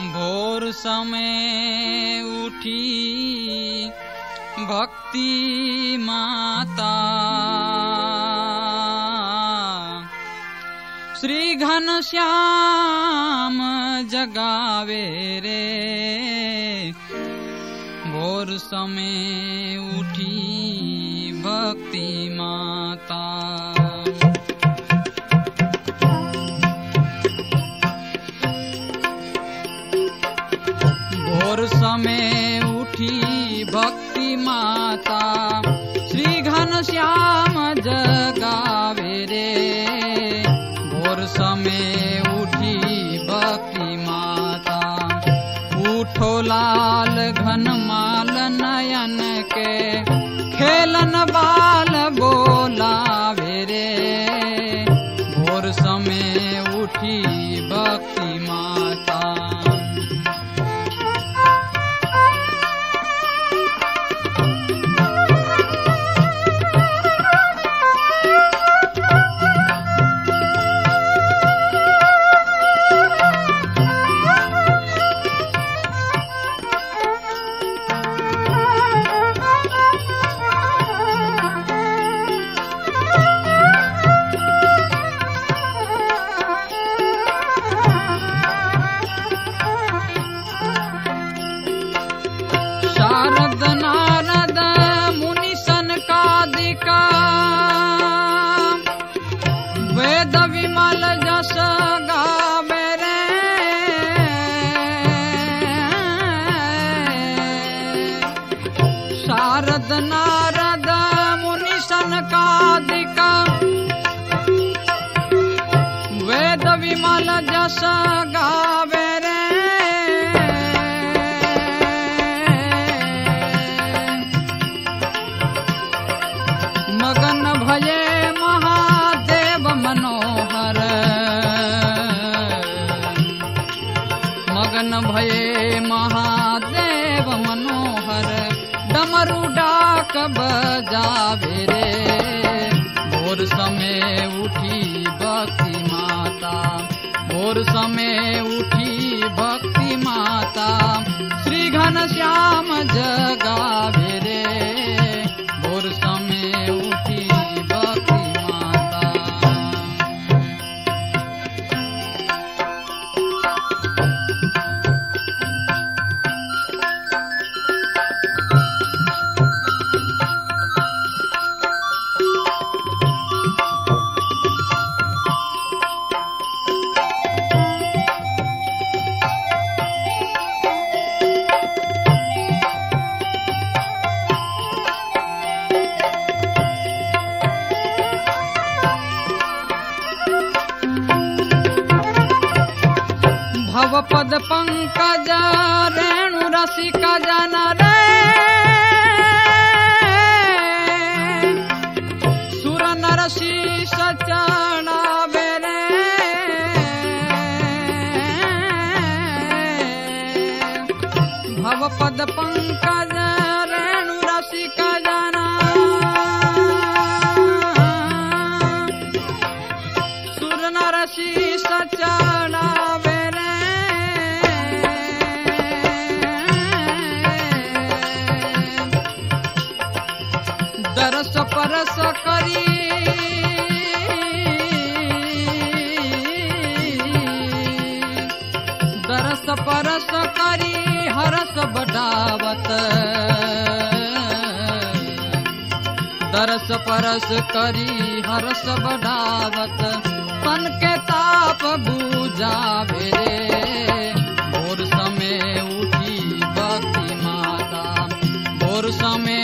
भोर समय उठी। भक्ति माता। श्री घन श्याम जगावे रे। भोर समय उठी। भक्ति माता भोर समय उठी भक्ति माता। श्री घन श्याम जगावे रे। भोर समय उठी भक्ति माता। उठो लाल घन माल नयन के विमल डमरू डाक बजावे रे भोर समय उठी भक्ति माता। भोर समय उठी भक्ति माता। श्री घन श्याम जगावे रे पद पंकज रेणु रसिक जन दरस परस करी। दरस परस करी, हरस बढ़ावत दरस परस करी, हरस बढ़ावत तन के ताप बुझावे भोर समय उठी भक्ति माता। भोर समय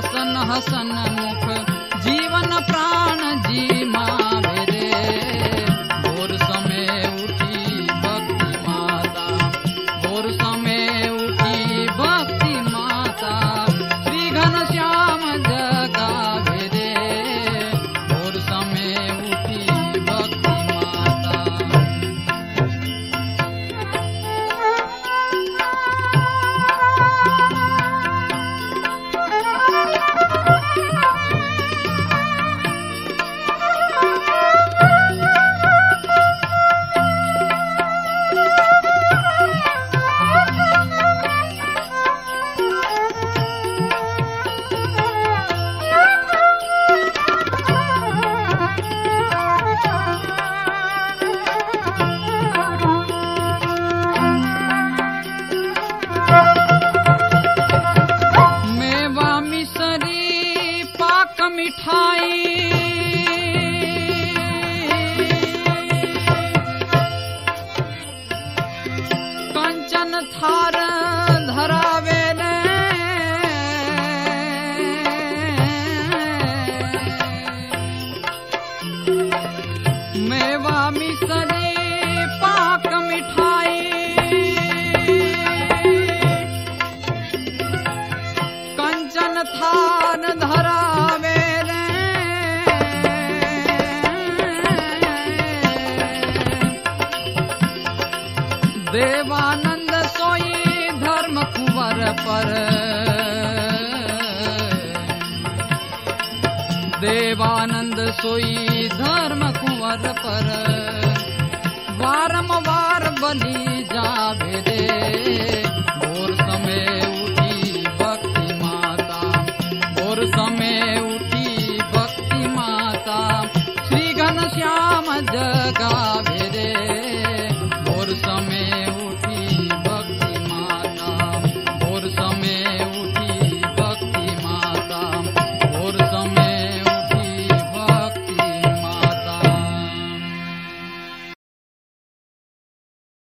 कसन हसन मुख, जीवन प्राण जी मेरे भोर समय उठी भक्ति माता, भोर समय उठी भक्ति माता, श्री घन श्याम जगा भोर समय उठी पाक मिठाई। कंचन थान धरावे रे। देवानंद सोई धर्म कुंवर पर। देवानंद सोई धर्म कुंवर માર પર વારંવાર બની જાવે રે